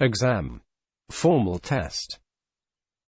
exam, formal test.